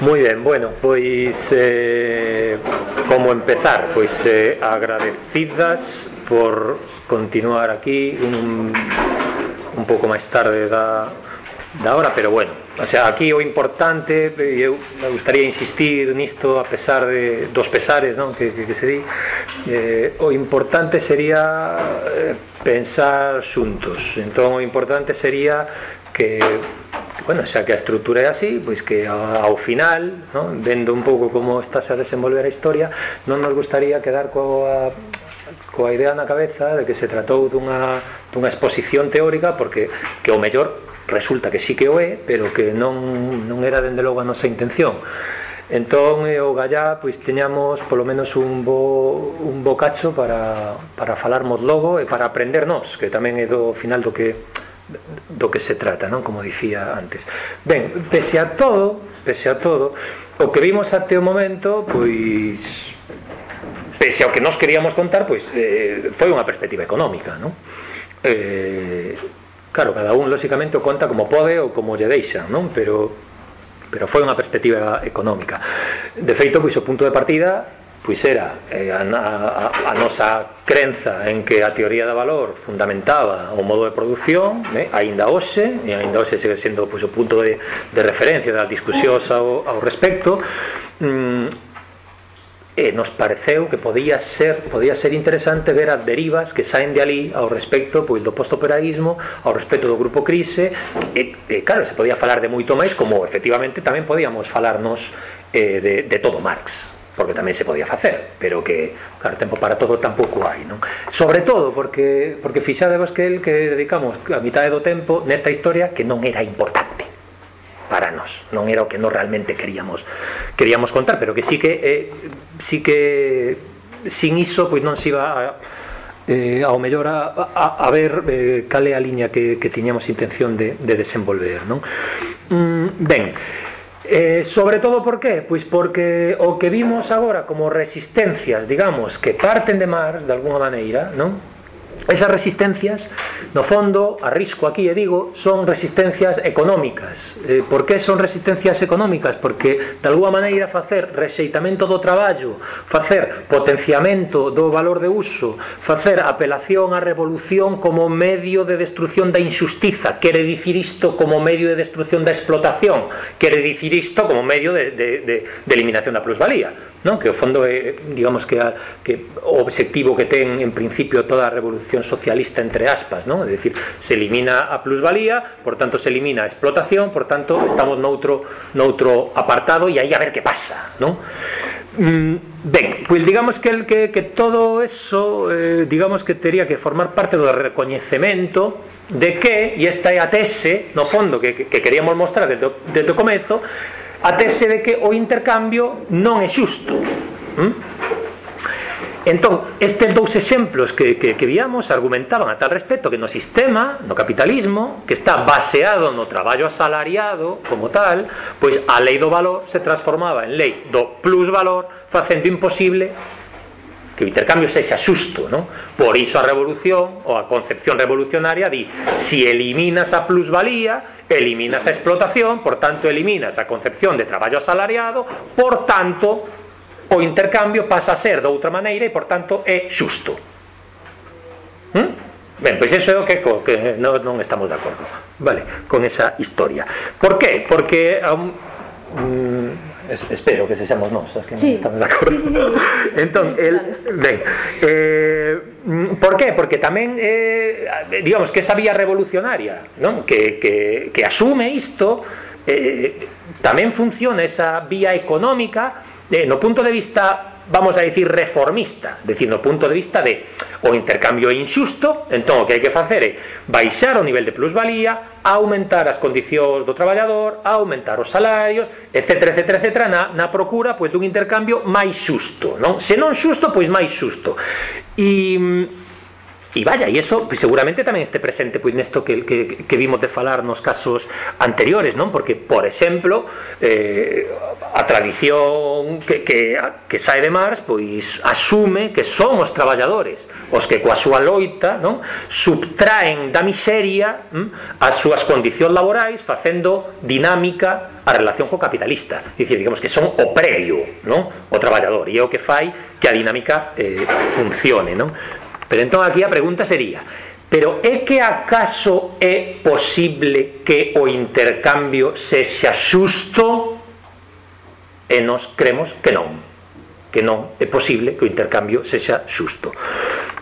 Moi ben, bueno, pois eh, como empezar? Pois eh, agradecidas por continuar aquí un, un pouco máis tarde da, da hora, pero bueno, o sea, aquí o importante, eh, eu me gustaría insistir nisto a pesar de, dos pesares non? Que, que, que se di, eh, o importante sería eh, pensar xuntos, entón o importante sería que bueno, xa que a estrutura é así, pois que ao final, no? vendo un pouco como estás a desenvolver a historia, non nos gustaría quedar coa coa idea na cabeza de que se tratou dunha, dunha exposición teórica porque que o mellor resulta que sí que o é, pero que non, non era dende logo a nosa intención. Entón, eh, o Gallá, pois teñamos polo menos un bo, un bo cacho para, para falarmos logo e para aprendernos, que tamén é do final do que do que se trata, non como dicía antes. Ben, pese a todo, pese a todo, o que vimos até o momento, pois pese ao que nós queríamos contar, pois eh, foi unha perspectiva económica, non? Eh, claro, cada un lóxicamente o conta como pode ou como lle deixa, non? Pero pero foi unha perspectiva económica. De feito, pois o punto de partida pois era eh, a, a, a nosa crenza en que a teoría da valor fundamentaba o modo de produción eh, aínda hoxe e aínda hoxe segue sendo pois, o punto de, de referencia das discusións ao, ao respecto mm, e nos pareceu que podía ser podía ser interesante ver as derivas que saen de ali ao respecto pois do postoperaísmo, ao respecto do grupo crise e, e claro, se podía falar de moito máis como efectivamente tamén podíamos falarnos eh, de, de todo Marx porque tamén se podía facer, pero que claro, tempo para todo tampouco hai, non? Sobre todo porque porque fixadevos que el que dedicamos a mitad do tempo nesta historia que non era importante para nós, non era o que nós realmente queríamos queríamos contar, pero que sí que eh, sí que sin iso pois non se iba a eh, ao mellor a, a, a ver eh, cal é a liña que, que tiñamos intención de, de desenvolver non? Mm, ben, Eh, sobre todo por qué? Pois porque o que vimos agora como resistencias, digamos, que parten de Mars de alguna maneira, non? Esas resistencias, No fondo, arrisco aquí e digo, son resistencias económicas. Eh, por que son resistencias económicas? Porque, de alguma maneira, facer rexeitamento do traballo, facer potenciamento do valor de uso, facer apelación á revolución como medio de destrucción da injustiza, quere dicir isto como medio de destrucción da explotación, quere dicir isto como medio de, de, de, de eliminación da plusvalía. Non? que o fondo é, digamos que, a, que o obxectivo que ten en principio toda a revolución socialista entre aspas ¿no? Es decir, se elimina a plusvalía, por tanto se elimina a explotación, por tanto estamos noutro, noutro apartado e aí a ver que pasa, ¿no? Mm, ben, pois digamos que, el, que, que todo eso eh, digamos que teria que formar parte do recoñecemento de que, e esta é a tese no fondo que, que queríamos mostrar desde, desde o comezo a tese de que o intercambio non é xusto ¿Mm? Entón, estes dous exemplos que, que, que víamos argumentaban a tal respecto que no sistema, no capitalismo, que está baseado no traballo asalariado como tal, pois a lei do valor se transformaba en lei do plusvalor facendo imposible que o intercambio sexa xusto, non? Por iso a revolución ou a concepción revolucionaria di si eliminas a plusvalía, eliminas a explotación, por tanto eliminas a concepción de traballo asalariado, por tanto o intercambio pasa a ser de outra maneira e, por tanto, é xusto. Hm? Ben, pois iso é o que, que non, non estamos de acordo vale, con esa historia. Por que? Porque um, mm, es, espero que sexamos nós as que sí. non estamos de acordo. Sí, sí, sí. entón, el, ben, eh, mm, por que? Porque tamén eh, digamos que esa vía revolucionaria, non? Que, que, que asume isto eh, tamén funciona esa vía económica eh, no punto de vista vamos a decir, reformista decir, no punto de vista de o intercambio é inxusto entón o que hai que facer é baixar o nivel de plusvalía aumentar as condicións do traballador aumentar os salarios etc, etc, etc na, na procura pois dun intercambio máis xusto non? se non xusto, pois máis xusto e E vaya, e iso pues, seguramente tamén este presente pois pues, nesto que, que, que vimos de falar nos casos anteriores, non? Porque, por exemplo, eh, a tradición que, que, que sae de Mars pois asume que son os traballadores os que coa súa loita non? subtraen da miseria hm, as súas condicións laborais facendo dinámica a relación co capitalista. Dicir, digamos que son o previo, non? O traballador, e é o que fai que a dinámica eh, funcione, non? Pero entón aquí a pregunta sería Pero é que acaso é posible que o intercambio sexa xusto e nos cremos que non que non é posible que o intercambio sexa xusto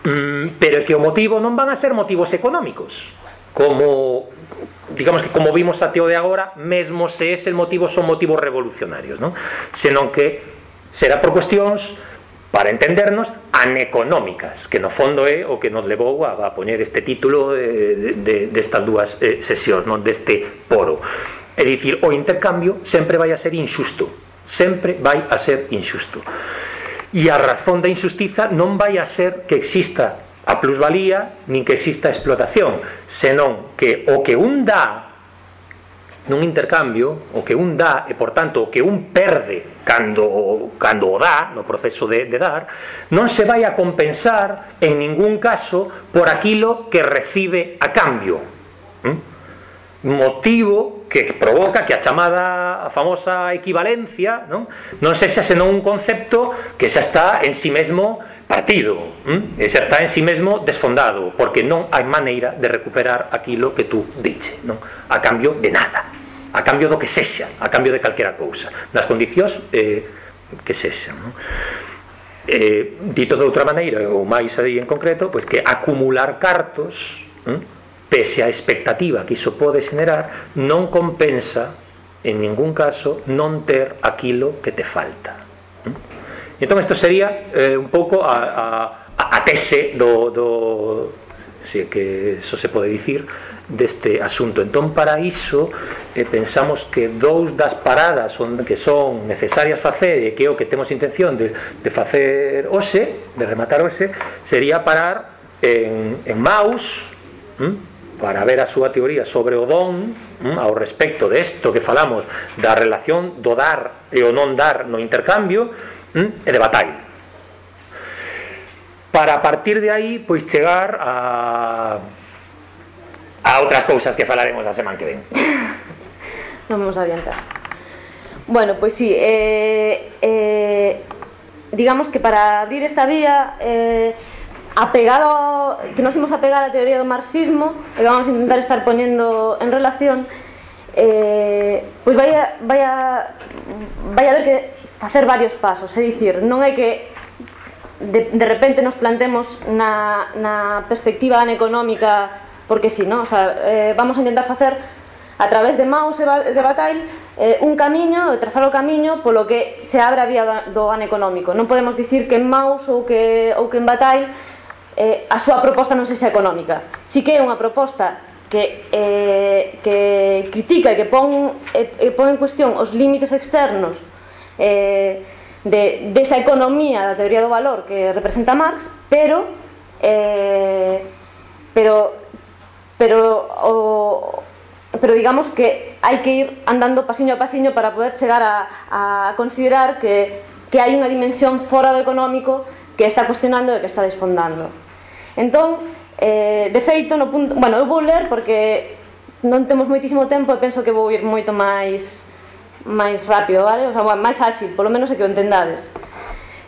mm, pero que o motivo non van a ser motivos económicos como digamos que como vimos a teo de agora mesmo se ese motivo son motivos revolucionarios non? senón que será por cuestións para entendernos, aneconómicas, que no fondo é o que nos levou a, a poñer este título eh, de, de, destas de dúas eh, sesións, non deste poro. É dicir, o intercambio sempre vai a ser injusto, sempre vai a ser injusto. E a razón da injustiza non vai a ser que exista a plusvalía, nin que exista a explotación, senón que o que un dá nun intercambio o que un dá e por tanto o que un perde cando, cando o dá no proceso de, de dar non se vai a compensar en ningún caso por aquilo que recibe a cambio. ¿Mm? Motivo que provoca que a chamada a famosa equivalencia non, non sexa senón un concepto que xa está en si sí mesmo partido hm? e xa está en si sí mesmo desfondado porque non hai maneira de recuperar aquilo que tú diche non? a cambio de nada a cambio do que sexa a cambio de calquera cousa nas condicións eh, que sexan non? Eh, dito de outra maneira ou máis aí en concreto pois que acumular cartos hm? pese a expectativa que iso pode generar non compensa en ningún caso non ter aquilo que te falta Entón isto sería eh, un pouco a, a, a tese do, do si que eso se pode dicir deste asunto. Entón para iso eh, pensamos que dous das paradas son, que son necesarias facer e que é o que temos intención de, de facer hoxe, de rematar hoxe, sería parar en, en Maus, ¿m? para ver a súa teoría sobre o don hm, ao respecto de isto que falamos da relación do dar e o non dar no intercambio e de Batalla. Para partir de aí pois chegar a a outras cousas que falaremos a semana que ven. Non vamos a adiantar. Bueno, pois sí eh, eh, digamos que para abrir esta vía eh, apegado que nos imos apegar a teoría do marxismo e vamos a intentar estar poñendo en relación eh, pois vai a, vai a, vai a ver que facer varios pasos, é dicir, non é que de, de repente nos plantemos na, na perspectiva económica porque si, sí, non? O sea, eh, vamos a intentar facer a través de Maus e de Bataille eh, un camiño, trazar o camiño polo que se abre a vía do ano económico. Non podemos dicir que en Maus ou que, ou que en Bataille eh, a súa proposta non sexa económica. Si que é unha proposta que, eh, que critica e que pon, eh, pon en cuestión os límites externos eh, de, desa economía da teoría do valor que representa Marx, pero eh, pero pero o, pero digamos que hai que ir andando pasiño a pasiño para poder chegar a, a considerar que, que hai unha dimensión fora do económico que está cuestionando e que está desfondando. Entón, eh, de feito, no punto, bueno, eu vou ler porque non temos moitísimo tempo e penso que vou ir moito máis máis rápido, vale? O sea, máis áxil, polo menos é que o entendades.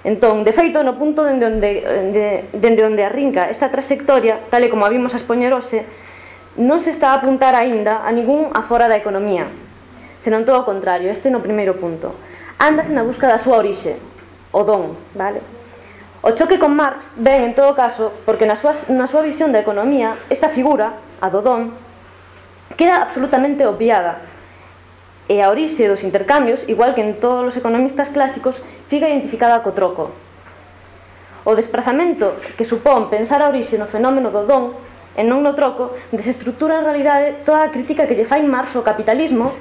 Entón, de feito, no punto dende onde, de, dende onde arrinca esta trayectoria, tal e como a vimos a expoñer hoxe, non se está a apuntar aínda a ningún afora da economía, senón todo o contrario, este no primeiro punto. Ándase na busca da súa orixe, o don, vale? O choque con Marx ven, en todo caso, porque na súa, na súa visión da economía, esta figura, a do don, queda absolutamente obviada E a orixe dos intercambios, igual que en todos os economistas clásicos, fica identificada co troco. O desprazamento que supón pensar a orixe no fenómeno do don e non no troco desestructura en realidade toda a crítica que lle fai Marx ao capitalismo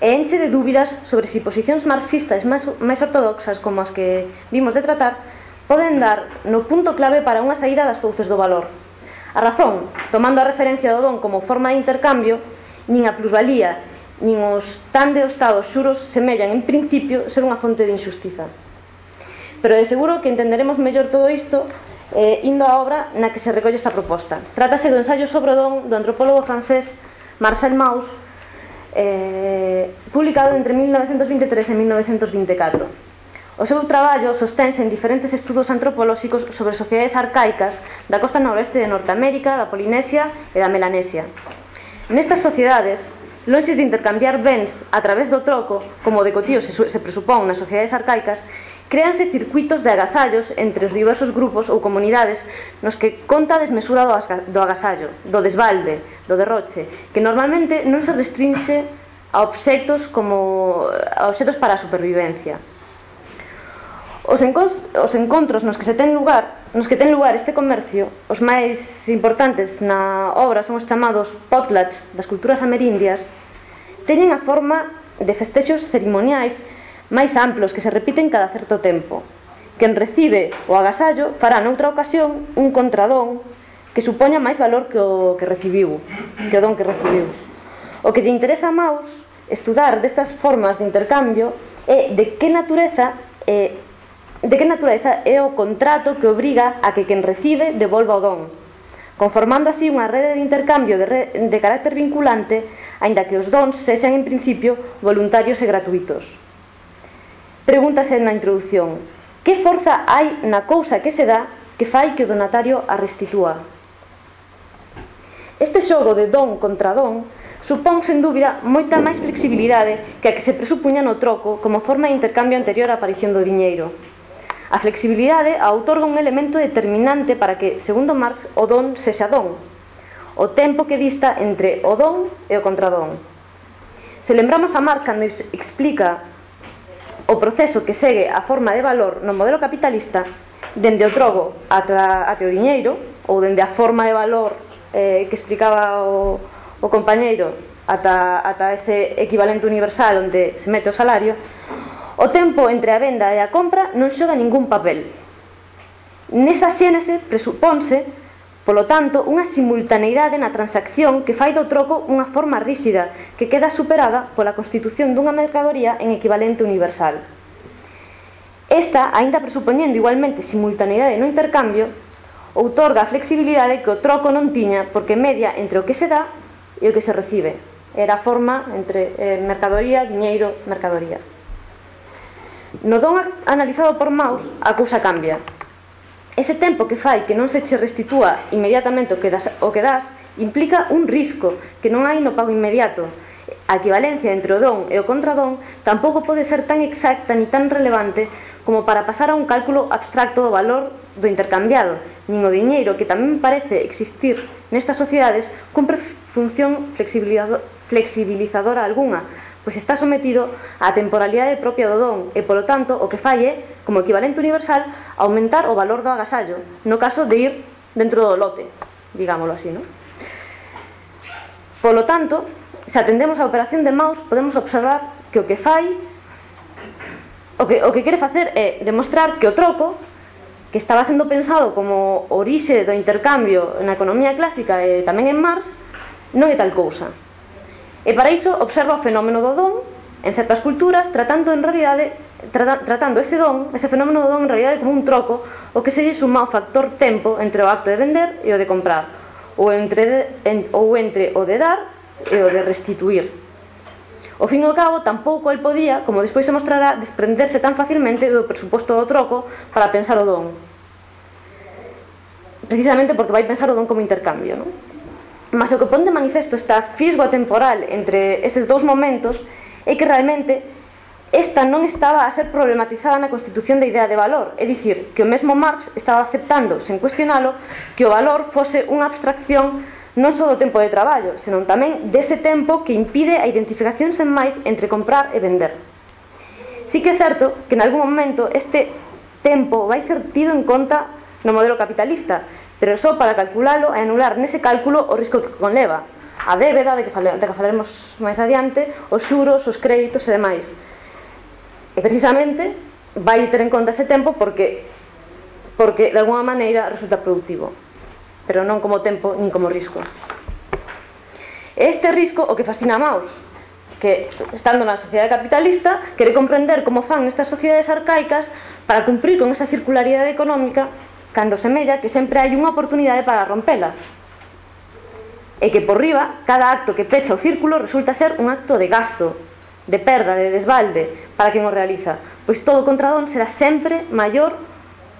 e enche de dúbidas sobre si posicións marxistas máis, máis ortodoxas como as que vimos de tratar poden dar no punto clave para unha saída das fouces do valor. A razón, tomando a referencia do don como forma de intercambio, nin a plusvalía nin os tan deostados xuros semellan en principio ser unha fonte de injustiza. Pero de seguro que entenderemos mellor todo isto eh, indo á obra na que se recolle esta proposta. Trátase do ensayo sobre o don do antropólogo francés Marcel Mauss, eh, publicado entre 1923 e 1924. O seu traballo sosténse en diferentes estudos antropolóxicos sobre sociedades arcaicas da costa noroeste de Norteamérica, da Polinesia e da Melanesia. Nestas sociedades, lonxes de intercambiar bens a través do troco, como de cotío se, se presupón nas sociedades arcaicas, créanse circuitos de agasallos entre os diversos grupos ou comunidades nos que conta a desmesura do agasallo, do desbalde, do derroche, que normalmente non se restrinxe a obxectos como a obxectos para a supervivencia. Os, encos, os encontros nos que se ten lugar nos que ten lugar este comercio, os máis importantes na obra son os chamados potlatch das culturas amerindias, teñen a forma de festexos cerimoniais máis amplos que se repiten cada certo tempo. Quen recibe o agasallo fará noutra ocasión un contradón que supoña máis valor que o que recibiu, que o don que recibiu. O que lle interesa a Maus estudar destas formas de intercambio é de que natureza é de que naturaleza é o contrato que obriga a que quen recibe devolva o don, conformando así unha rede de intercambio de, re... de carácter vinculante, aínda que os dons sexan en principio voluntarios e gratuitos. Pregúntase na introdución, que forza hai na cousa que se dá que fai que o donatario a restitúa? Este xogo de don contra don supón, sen dúbida, moita máis flexibilidade que a que se presupuña no troco como forma de intercambio anterior á aparición do diñeiro. A flexibilidade a outorga un elemento determinante para que, segundo Marx, o don sexa don, o tempo que dista entre o don e o contradón. Se lembramos a Marx cando explica o proceso que segue a forma de valor no modelo capitalista dende o trogo ata, ate o diñeiro ou dende a forma de valor eh, que explicaba o, o compañeiro ata, ata ese equivalente universal onde se mete o salario O tempo entre a venda e a compra non xoga ningún papel. Nesa xénese presupónse, polo tanto, unha simultaneidade na transacción que fai do troco unha forma ríxida que queda superada pola constitución dunha mercadoría en equivalente universal. Esta, aínda presupoñendo igualmente simultaneidade no intercambio, outorga a flexibilidade que o troco non tiña porque media entre o que se dá e o que se recibe. Era a forma entre eh, mercadoría, diñeiro, mercadoría. No don analizado por Maus, a cousa cambia. Ese tempo que fai que non se che restitúa inmediatamente o que das, o que das implica un risco que non hai no pago inmediato. A equivalencia entre o don e o contradón tampouco pode ser tan exacta ni tan relevante como para pasar a un cálculo abstracto do valor do intercambiado, nin o diñeiro que tamén parece existir nestas sociedades cumpre función flexibilizadora alguna, pois está sometido á temporalidade propia do don e, polo tanto, o que fai é, como equivalente universal, aumentar o valor do agasallo, no caso de ir dentro do lote, digámoslo así, non? Polo tanto, se atendemos á operación de Maus, podemos observar que o que fai o que, o que quere facer é demostrar que o troco que estaba sendo pensado como orixe do intercambio na economía clásica e tamén en Marx non é tal cousa E para iso observa o fenómeno do don en certas culturas tratando en realidade trata, tratando ese don, ese fenómeno do don en realidade como un troco o que se lle suma o factor tempo entre o acto de vender e o de comprar ou entre, en, ou entre o de dar e o de restituir O fin ao cabo, tampouco el podía, como despois se mostrará, desprenderse tan facilmente do presuposto do troco para pensar o don. Precisamente porque vai pensar o don como intercambio, non? Mas o que pon de manifesto esta fisgo temporal entre eses dous momentos é que realmente esta non estaba a ser problematizada na constitución da idea de valor, é dicir, que o mesmo Marx estaba aceptando, sen cuestionalo, que o valor fose unha abstracción non só do tempo de traballo, senón tamén dese tempo que impide a identificación sen máis entre comprar e vender. Sí que é certo que en algún momento este tempo vai ser tido en conta no modelo capitalista, pero só para calculalo e anular nese cálculo o risco que conleva, a débeda de que, fale, de que falaremos máis adiante, os xuros, os créditos e demais. E precisamente vai ter en conta ese tempo porque porque de alguma maneira resulta productivo, pero non como tempo nin como risco. Este risco o que fascina a Maus, que estando na sociedade capitalista quere comprender como fan estas sociedades arcaicas para cumprir con esa circularidade económica cando semella que sempre hai unha oportunidade para rompela. E que por riba, cada acto que pecha o círculo resulta ser un acto de gasto, de perda, de desbalde, para quen o realiza, pois todo contradón será sempre maior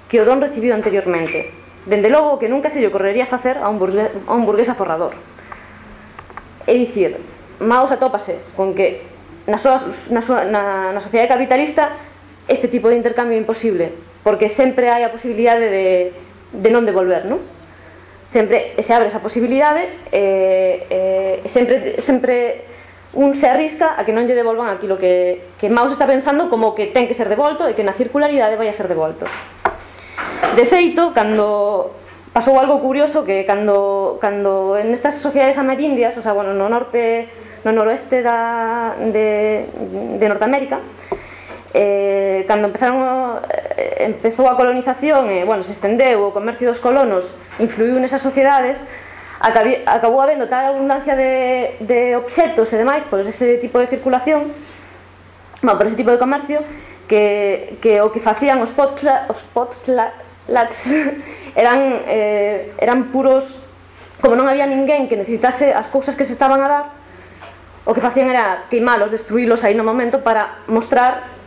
que o don recibido anteriormente. Dende logo que nunca se lle ocorrería facer a un burgués, a un burgués aforrador. É dicir, Maus atópase con que na, súa, na, súa, na, na sociedade capitalista este tipo de intercambio é imposible, porque sempre hai a posibilidade de, de non devolver, non? Sempre se abre esa posibilidade e, e sempre, sempre un se arrisca a que non lle devolvan aquilo que, que Maus está pensando como que ten que ser devolto e que na circularidade vai a ser devolto. De feito, cando pasou algo curioso que cando, cando en estas sociedades amerindias, o sea, bueno, no norte, no noroeste da, de, de Norteamérica, eh, cando empezaron o, eh, empezou a colonización e eh, bueno, se estendeu o comercio dos colonos influiu nesas sociedades acabi, acabou habendo tal abundancia de, de obxetos e demais por ese tipo de circulación bueno, por ese tipo de comercio que, que o que facían os potla, os potlats eran, eh, eran puros como non había ninguén que necesitase as cousas que se estaban a dar o que facían era queimalos, destruílos aí no momento para mostrar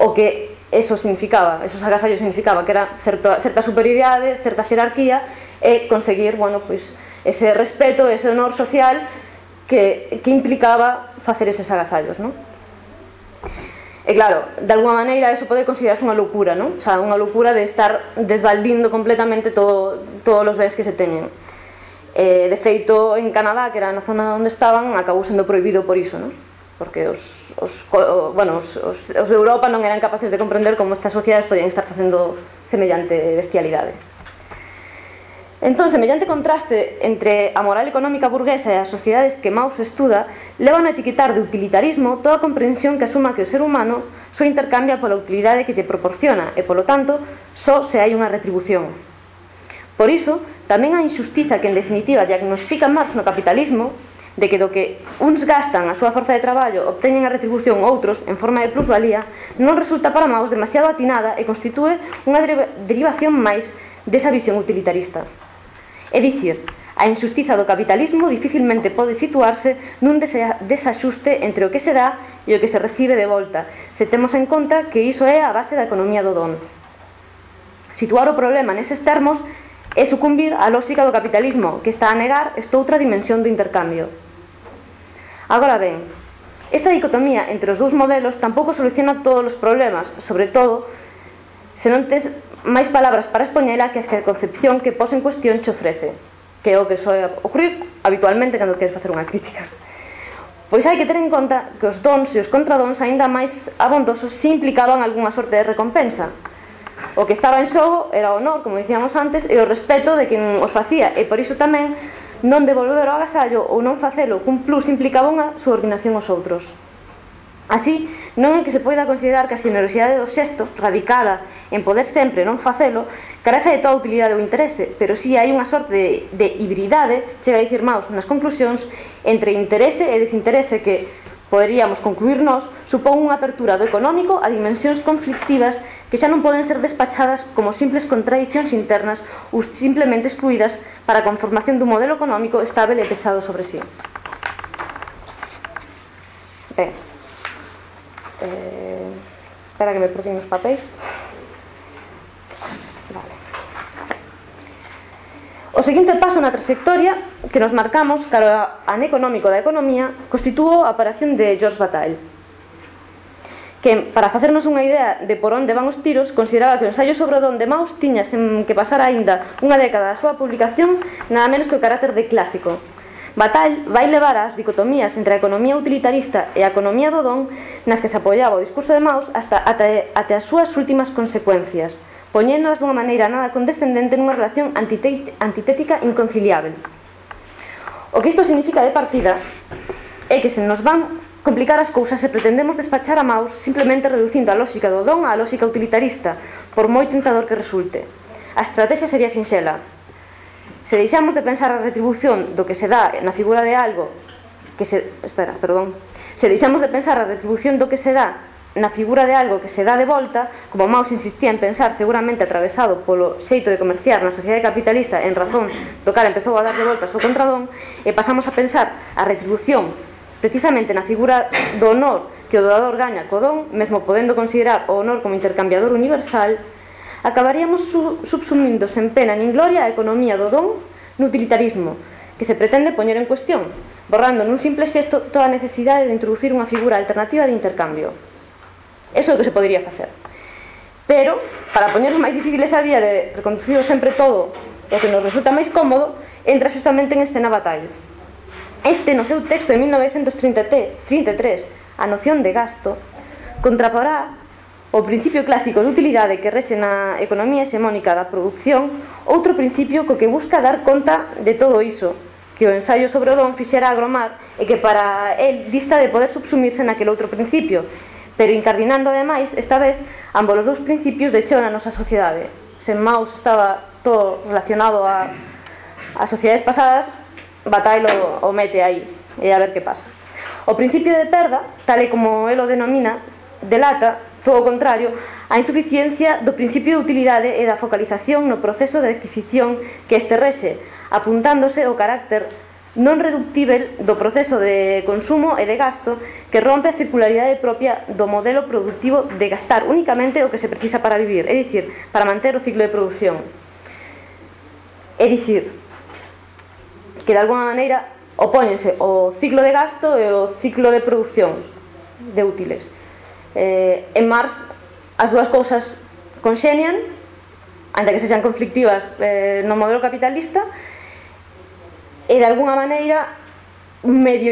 o que eso significaba, esos agasallos significaba que era certa, certa superioridade, certa xerarquía e conseguir, bueno, pois ese respeto, ese honor social que, que implicaba facer eses agasallos, non? E claro, de alguma maneira eso pode considerarse unha loucura, non? O sea, unha loucura de estar desbaldindo completamente todo, todos os bens que se teñen. Eh, de feito, en Canadá, que era na zona onde estaban, acabou sendo prohibido por iso, non? Porque os os, bueno, os, os, os de Europa non eran capaces de comprender como estas sociedades podían estar facendo semellante bestialidade. Entón, semellante contraste entre a moral económica burguesa e as sociedades que Maus estuda levan a etiquetar de utilitarismo toda a comprensión que asuma que o ser humano só intercambia pola utilidade que lle proporciona e, polo tanto, só se hai unha retribución. Por iso, tamén a injustiza que en definitiva diagnostica Marx no capitalismo de que do que uns gastan a súa forza de traballo obteñen a retribución outros en forma de plusvalía non resulta para maus demasiado atinada e constitúe unha derivación máis desa visión utilitarista. É dicir, a injustiza do capitalismo dificilmente pode situarse nun desaxuste entre o que se dá e o que se recibe de volta, se temos en conta que iso é a base da economía do don. Situar o problema neses termos é sucumbir á lógica do capitalismo que está a negar esta outra dimensión do intercambio. Agora ben, esta dicotomía entre os dous modelos tampouco soluciona todos os problemas, sobre todo se non tes máis palabras para expoñela que as que a concepción que pos en cuestión che ofrece, que é o que soe ocurrir habitualmente cando queres facer unha crítica. Pois hai que ter en conta que os dons e os contradons aínda máis abondosos se implicaban algunha sorte de recompensa, O que estaba en xogo era o honor, como dicíamos antes, e o respeto de quen os facía, e por iso tamén non devolver o agasallo ou non facelo cun plus implicaba unha subordinación aos outros. Así, non é que se poida considerar que a xenerosidade do xesto, radicada en poder sempre non facelo, carece de toda utilidade ou interese, pero si sí hai unha sorte de, de hibridade, chega a dicir Maus nas conclusións, entre interese e desinterese que, poderíamos concluir nós, supón unha apertura do económico a dimensións conflictivas que xa non poden ser despachadas como simples contradicións internas ou simplemente excluídas para a conformación dun modelo económico estável e pesado sobre sí. Ben, eh, espera que me perdín os papéis. Vale. O seguinte paso na trayectoria que nos marcamos cara ao aneconómico da economía constituo a aparición de George Bataille que para facernos unha idea de por onde van os tiros, consideraba que o ensaio sobre o don de Maus tiña sen que pasar aínda unha década da súa publicación nada menos que o carácter de clásico. Batal vai levar as dicotomías entre a economía utilitarista e a economía do don nas que se apoiaba o discurso de Maus hasta ate, ate as súas últimas consecuencias, poñéndoas dunha maneira nada condescendente nunha relación antitética inconciliável. O que isto significa de partida é que se nos van complicar as cousas se pretendemos despachar a Maus simplemente reducindo a lógica do don á lógica utilitarista, por moi tentador que resulte. A estrategia sería sinxela. Se deixamos de pensar a retribución do que se dá na figura de algo que se... Espera, perdón. Se deixamos de pensar a retribución do que se dá na figura de algo que se dá de volta, como Maus insistía en pensar seguramente atravesado polo xeito de comerciar na sociedade capitalista en razón do cal empezou a dar de volta o seu contradón, e pasamos a pensar a retribución precisamente na figura do honor que o doador gaña co don, mesmo podendo considerar o honor como intercambiador universal, acabaríamos subsumindo sen pena nin gloria a economía do don no utilitarismo, que se pretende poñer en cuestión, borrando nun simple xesto toda a necesidade de introducir unha figura alternativa de intercambio. Eso é o que se podería facer. Pero, para poñer máis difícil esa vía de reconducir sempre todo o que nos resulta máis cómodo, entra justamente en escena batalla. Este no seu texto de 1933, a noción de gasto, contraporá o principio clásico de utilidade que rexe na economía hexemónica da producción, outro principio co que busca dar conta de todo iso, que o ensaio sobre o don fixera agromar e que para el dista de poder subsumirse naquele outro principio, pero incardinando ademais, esta vez, ambos os dous principios de cheo na nosa sociedade. sen Maus estaba todo relacionado a, a sociedades pasadas, Bataille o, o mete aí e a ver que pasa. O principio de perda, tal e como el o denomina, delata, todo o contrario, a insuficiencia do principio de utilidade e da focalización no proceso de adquisición que este rexe, apuntándose o carácter non reductível do proceso de consumo e de gasto que rompe a circularidade propia do modelo productivo de gastar únicamente o que se precisa para vivir, é dicir, para manter o ciclo de produción. É dicir, que de alguna maneira opóñense o ciclo de gasto e o ciclo de produción de útiles. Eh, en Marx as dúas cousas conxenian, ainda que sexan conflictivas eh, no modelo capitalista, e de alguna maneira medio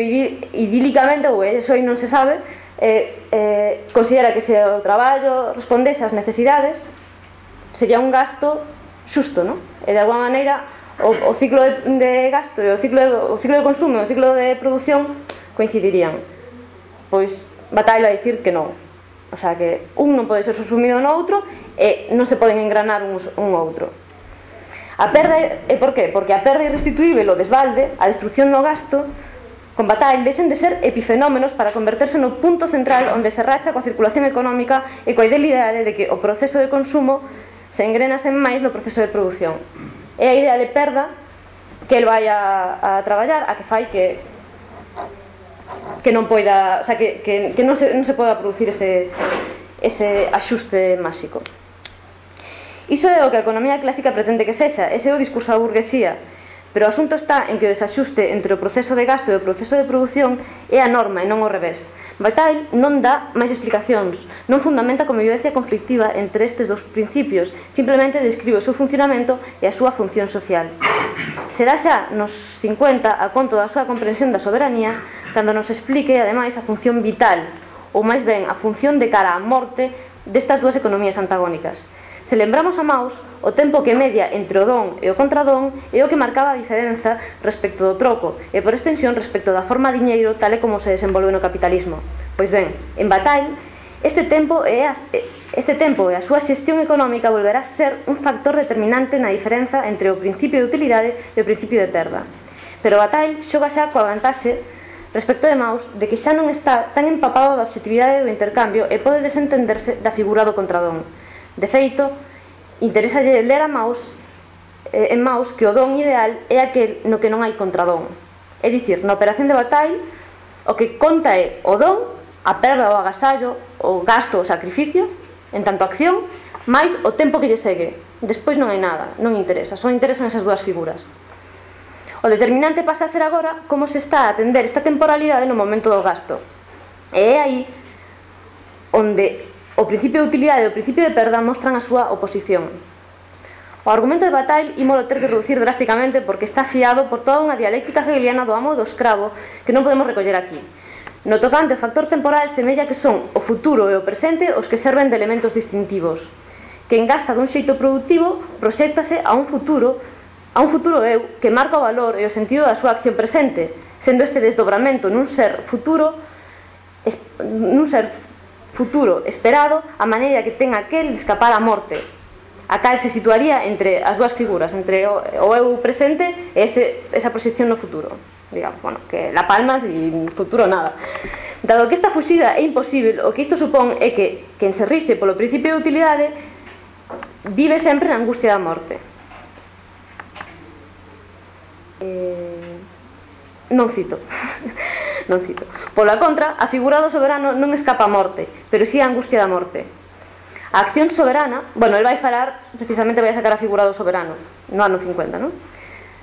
idílicamente, ou eso aí non se sabe, eh, eh, considera que se o traballo respondese ás necesidades, sería un gasto xusto, non? E de alguna maneira o, o ciclo de, de gasto e o ciclo de, o ciclo de consumo e o ciclo de produción coincidirían. Pois Bataille vai dicir que non. O sea que un non pode ser subsumido no outro e non se poden engranar un, un outro. A perda, e por qué? Porque a perda irrestituíble o desbalde, a destrucción no gasto, con Bataille deixen de ser epifenómenos para converterse no punto central onde se racha coa circulación económica e coa idealidade de que o proceso de consumo se engrenase máis no proceso de produción é a idea de perda que el vai a, a traballar, a que fai que que non poida, o sea, que, que, que non, se, non se poda producir ese, ese axuste máxico. Iso é o que a economía clásica pretende que sexa, ese é o discurso da burguesía, pero o asunto está en que o desaxuste entre o proceso de gasto e o proceso de produción é a norma e non o revés. Bataille non dá máis explicacións, non fundamenta a convivencia conflictiva entre estes dos principios, simplemente describe o seu funcionamento e a súa función social. Será xa nos 50 a conto da súa comprensión da soberanía cando nos explique, ademais, a función vital, ou máis ben, a función de cara á morte destas dúas economías antagónicas, Se lembramos a Maus, o tempo que media entre o don e o contradón é o que marcaba a diferenza respecto do troco e por extensión respecto da forma diñeiro tal e como se desenvolve no capitalismo. Pois ben, en Bataille, este tempo e a, este tempo e a súa xestión económica volverá a ser un factor determinante na diferenza entre o principio de utilidade e o principio de perda. Pero Bataille xoga xa coa vantaxe respecto de Maus de que xa non está tan empapado da objetividade do intercambio e pode desentenderse da figura do contradón. De feito, interésalle ler a Maus eh, en Maus que o don ideal é aquel no que non hai contradón. É dicir, na operación de Bataille, o que conta é o don, a perda ou agasallo, o gasto o sacrificio, en tanto acción, máis o tempo que lle segue. Despois non hai nada, non interesa, só interesan esas dúas figuras. O determinante pasa a ser agora como se está a atender esta temporalidade no momento do gasto. E é aí onde O principio de utilidade e o principio de perda mostran a súa oposición. O argumento de Bataille ímolo ter que reducir drásticamente porque está fiado por toda unha dialéctica hegeliana do amo e do escravo que non podemos recoller aquí. No tocante ao factor temporal semella que son o futuro e o presente os que serven de elementos distintivos. Quen gasta dun xeito productivo proxectase a un futuro a un futuro eu que marca o valor e o sentido da súa acción presente, sendo este desdobramento nun ser futuro nun ser futuro esperado a maneira que ten aquel de escapar á morte. A cal se situaría entre as dúas figuras entre o eu presente e ese, esa proxección no futuro digamos, bueno, que La Palma e futuro nada. Dado que esta fuxida é imposible o que isto supón é que quen se rixe polo principio de utilidade vive sempre na angustia da morte. Eh, non cito. non cito. Pola contra, a figura do soberano non escapa a morte, pero si sí a angustia da morte. A acción soberana, bueno, el vai falar, precisamente vai a sacar a figura do soberano, no ano 50, non?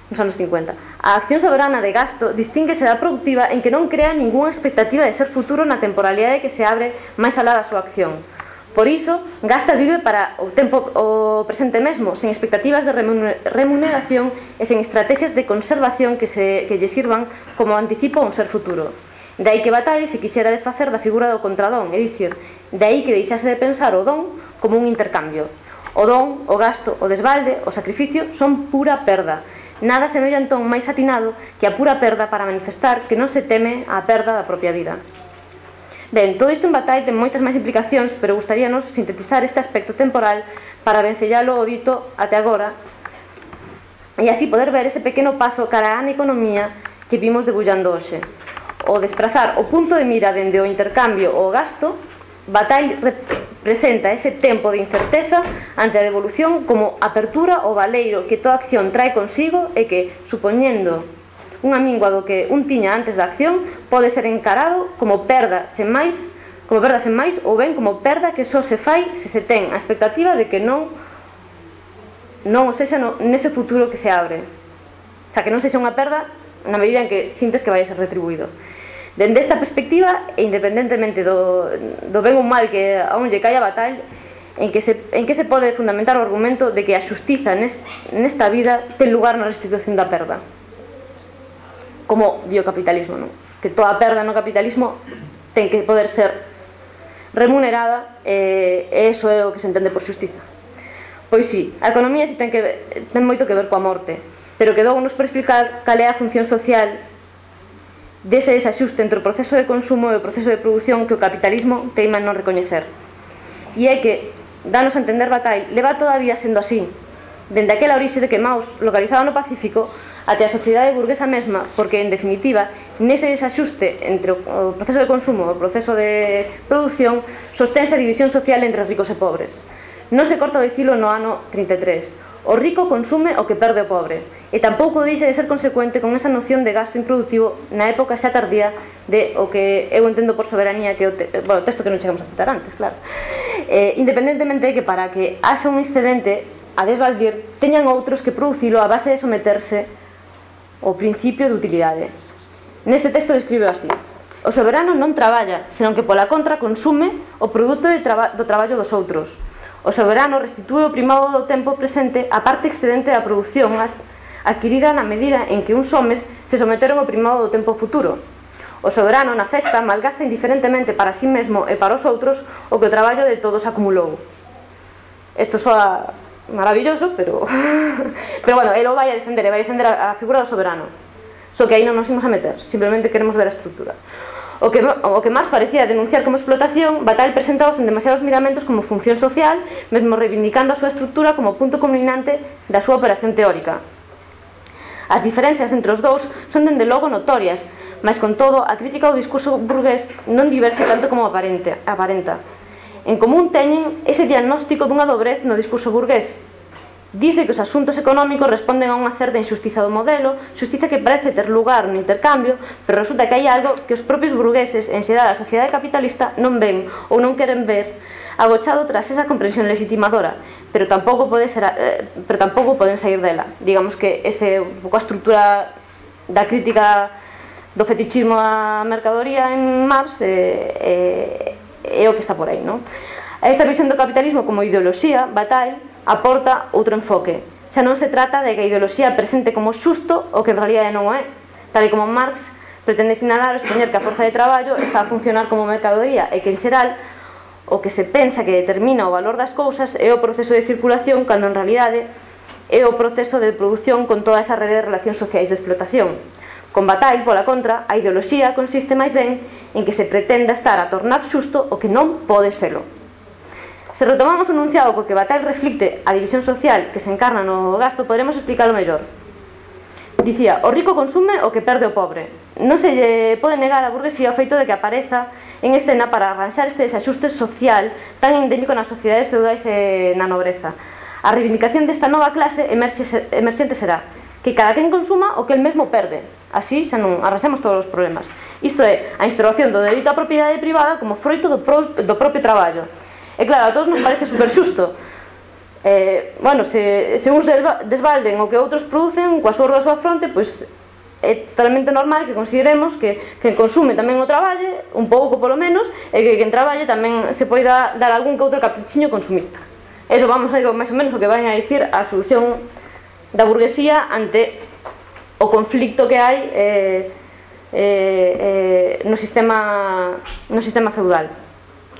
nos anos 50. A acción soberana de gasto distínguese da productiva en que non crea ningunha expectativa de ser futuro na temporalidade que se abre máis alá da súa acción, Por iso, Gasta vive para o tempo o presente mesmo, sen expectativas de remuneración e sen estrategias de conservación que, se, que lle sirvan como anticipo a un ser futuro. De aí que Bataille se quixera desfacer da figura do contradón, é dicir, de aí que deixase de pensar o don como un intercambio. O don, o gasto, o desbalde, o sacrificio son pura perda. Nada semella entón máis atinado que a pura perda para manifestar que non se teme a perda da propia vida. Ben, todo isto en Bataille ten moitas máis implicacións, pero gustaríanos sintetizar este aspecto temporal para vencellalo o dito até agora e así poder ver ese pequeno paso cara á economía que vimos debullando hoxe. O desprazar o punto de mira dende o intercambio ou o gasto, Bataille presenta ese tempo de incerteza ante a devolución como apertura o valeiro que toda acción trae consigo e que, supoñendo unha mingua do que un tiña antes da acción pode ser encarado como perda sen máis como perda sen máis ou ben como perda que só se fai se se ten a expectativa de que non non o sexa no, nese futuro que se abre. O sea, que non sexa unha perda na medida en que sintes que vai ser retribuído. Dende esta perspectiva e independentemente do, do ben ou mal que a un lle caia a en que, se, en que se pode fundamentar o argumento de que a xustiza nest, nesta vida ten lugar na restitución da perda como dio o capitalismo, non? Que toda perda no capitalismo ten que poder ser remunerada e, e eso é o que se entende por xustiza. Pois sí, a economía si ten, que, ten moito que ver coa morte, pero quedounos por explicar cal é a función social dese desaxuste entre o proceso de consumo e o proceso de produción que o capitalismo teima non recoñecer. E é que, danos a entender Bataille, leva todavía sendo así, dende aquela orixe de que Maus, localizado no Pacífico, até a sociedade burguesa mesma, porque en definitiva, nese desaxuste entre o proceso de consumo e o proceso de produción, sosténse a división social entre ricos e pobres. Non se corta o dicilo no ano 33. O rico consume o que perde o pobre, e tampouco deixa de ser consecuente con esa noción de gasto improductivo na época xa tardía de o que eu entendo por soberanía que o, te, bueno, o texto que non chegamos a citar antes, claro. Eh, independentemente de que para que haxa un excedente a desvaldir teñan outros que producilo a base de someterse o principio de utilidade. Neste texto describe así. O soberano non traballa, senón que pola contra consume o produto de traba do traballo dos outros. O soberano restitúe o primado do tempo presente a parte excedente da produción adquirida na medida en que uns homes se someteron ao primado do tempo futuro. O soberano na festa malgasta indiferentemente para sí mesmo e para os outros o que o traballo de todos acumulou. Isto soa maravilloso, pero pero bueno, ele o vai a defender, vai a defender a, a figura do soberano. Só que aí non nos imos a meter, simplemente queremos ver a estrutura. O que, o que máis parecía denunciar como explotación, Batal presentaos en demasiados miramentos como función social, mesmo reivindicando a súa estrutura como punto culminante da súa operación teórica. As diferencias entre os dous son dende logo notorias, mas con todo a crítica ao discurso burgués non diverse tanto como aparente, aparenta En común teñen ese diagnóstico dunha dobrez no discurso burgués. Dice que os asuntos económicos responden a unha certa injustiza do modelo, xustiza que parece ter lugar no intercambio, pero resulta que hai algo que os propios burgueses, en xeral a sociedade capitalista, non ven ou non queren ver, agochado tras esa comprensión legitimadora, pero tampouco pode ser, eh, pero tampouco poden sair dela. Digamos que ese un pouco a estrutura da crítica do fetichismo á mercadoría en Marx eh, eh, é o que está por aí, non? Esta visión do capitalismo como ideoloxía, Bataille, aporta outro enfoque. Xa non se trata de que a ideoloxía presente como xusto o que en realidade non é, tal como Marx pretende sinalar o expoñer que a forza de traballo está a funcionar como mercadoría e que en xeral o que se pensa que determina o valor das cousas é o proceso de circulación cando en realidade é o proceso de produción con toda esa rede de relacións sociais de explotación. Combatai, pola contra, a ideoloxía consiste máis ben en que se pretenda estar a tornar xusto o que non pode selo. Se retomamos o enunciado porque Batal reflicte a división social que se encarna no gasto, podremos explicarlo mellor. Dicía, o rico consume o que perde o pobre. Non se lle pode negar a burguesía o feito de que apareza en escena para arranxar este desaxuste social tan endémico nas sociedades feudais e na nobreza. A reivindicación desta nova clase emerxe, emerxente será que cada quen consuma o que el mesmo perde. Así xa non arrasemos todos os problemas. Isto é a instauración do delito á propiedade privada como froito do, pro, do propio traballo. E claro, a todos nos parece super xusto. Eh, bueno, se, se uns desbalden o que outros producen coa súa da súa fronte, pois é totalmente normal que consideremos que que consume tamén o traballe, un pouco polo menos, e que quen traballe tamén se poida dar algún que outro caprichiño consumista. Eso vamos a ir máis ou menos o que van a dicir a solución da burguesía ante o conflicto que hai eh, eh, eh, no sistema no sistema feudal.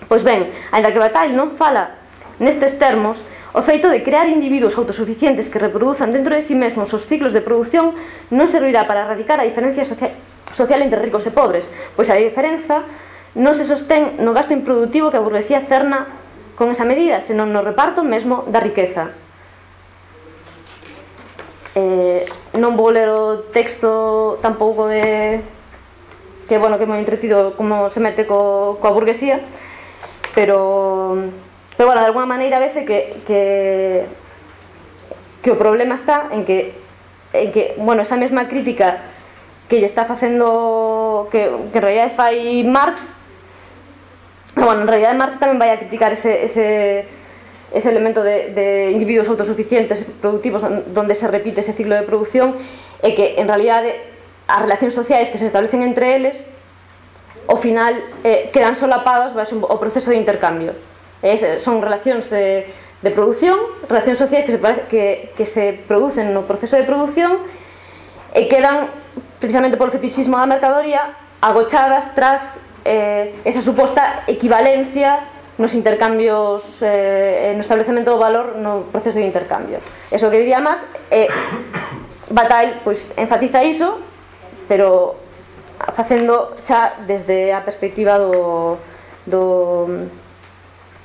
Pois ben, aínda que Bataille non fala nestes termos, o feito de crear individuos autosuficientes que reproduzan dentro de si sí mesmos os ciclos de produción non servirá para erradicar a diferencia socia social entre ricos e pobres, pois a diferenza non se sostén no gasto improductivo que a burguesía cerna con esa medida, senón no reparto mesmo da riqueza. Eh, non vou texto tampouco de que bueno que moi entretido como se mete co, coa burguesía pero pero bueno, de alguna maneira vese que, que que o problema está en que en que, bueno, esa mesma crítica que lle está facendo que, en realidad fai Marx bueno, en realidad Marx tamén vai a criticar ese, ese elemento de, de individuos autosuficientes, productivos, donde se repite ese ciclo de producción, e que en realidad as relacións sociais que se establecen entre eles ao final eh, quedan solapados vai, o proceso de intercambio. es, son relacións de, de producción, relacións sociais que se, que, que se producen no proceso de producción e quedan, precisamente polo fetichismo da mercadoria, agochadas tras eh, esa suposta equivalencia nos intercambios, eh, no establecemento do valor no proceso de intercambio. Eso que diría máis, eh, Bataille pois, enfatiza iso, pero facendo xa desde a perspectiva do, do,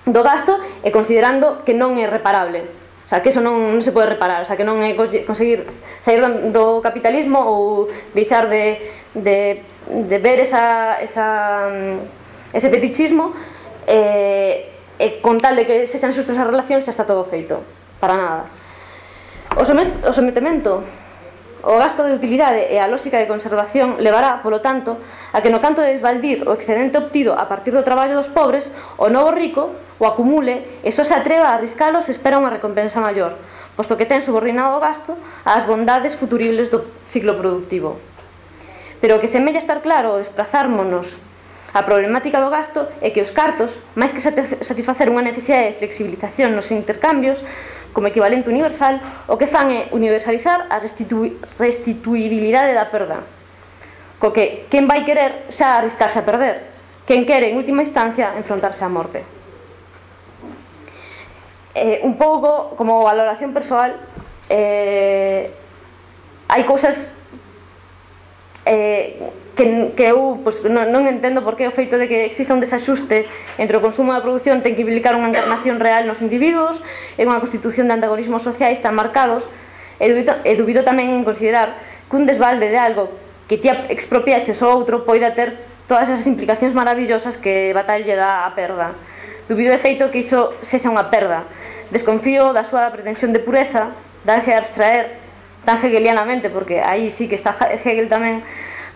do gasto e considerando que non é reparable. O sea, que eso non, non se pode reparar, o sea, que non é conseguir sair do, do capitalismo ou deixar de, de, de ver esa, esa, mm, ese fetichismo e, e con tal de que sexan xustas as relacións xa está todo feito para nada o, somet, o sometemento o gasto de utilidade e a lógica de conservación levará, polo tanto, a que no canto de desvaldir o excedente obtido a partir do traballo dos pobres, o novo rico o acumule e só se atreva a arriscalo se espera unha recompensa maior, posto que ten subordinado o gasto ás bondades futuribles do ciclo productivo. Pero o que semella estar claro o desplazármonos A problemática do gasto é que os cartos, máis que satisfacer unha necesidade de flexibilización nos intercambios, como equivalente universal, o que fan é universalizar a restitu restituibilidade da perda. Co que, quen vai querer xa arriscarse a perder, quen quere, en última instancia, enfrontarse á morte. Eh, un pouco, como valoración persoal, eh, hai cousas eh, que, que eu pues, non, non entendo por que o feito de que exista un desaxuste entre o consumo e a produción ten que implicar unha encarnación real nos individuos e unha constitución de antagonismos sociais tan marcados e dubito, e dubito tamén en considerar que un desbalde de algo que ti expropiaches ou outro poida ter todas esas implicacións maravillosas que Batal lle dá a perda. Dubido de feito que iso sexa unha perda. Desconfío da súa pretensión de pureza, danse a abstraer tan hegelianamente, porque aí sí que está Hegel tamén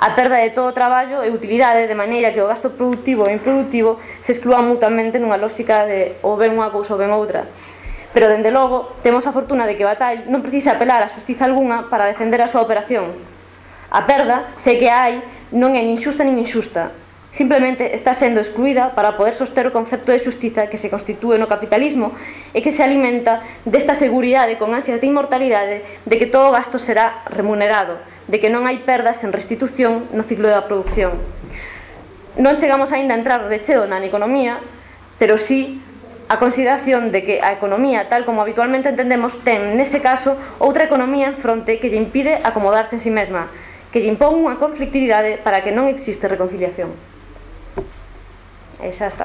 A perda de todo o traballo e utilidade de maneira que o gasto productivo e improductivo se exclúan mutuamente nunha lógica de ou ben unha cousa ou ben outra. Pero, dende logo, temos a fortuna de que Bataille non precisa apelar a xustiza algunha para defender a súa operación. A perda, se que hai, non é nin xusta nin injusta. Simplemente está sendo excluída para poder soster o concepto de xustiza que se constitúe no capitalismo e que se alimenta desta seguridade con ansias de inmortalidade de que todo gasto será remunerado, de que non hai perdas en restitución no ciclo da producción. Non chegamos aínda a entrar de cheo na economía, pero sí a consideración de que a economía, tal como habitualmente entendemos, ten, nese caso, outra economía en fronte que lle impide acomodarse en si sí mesma, que lle impón unha conflictividade para que non existe reconciliación. E xa está.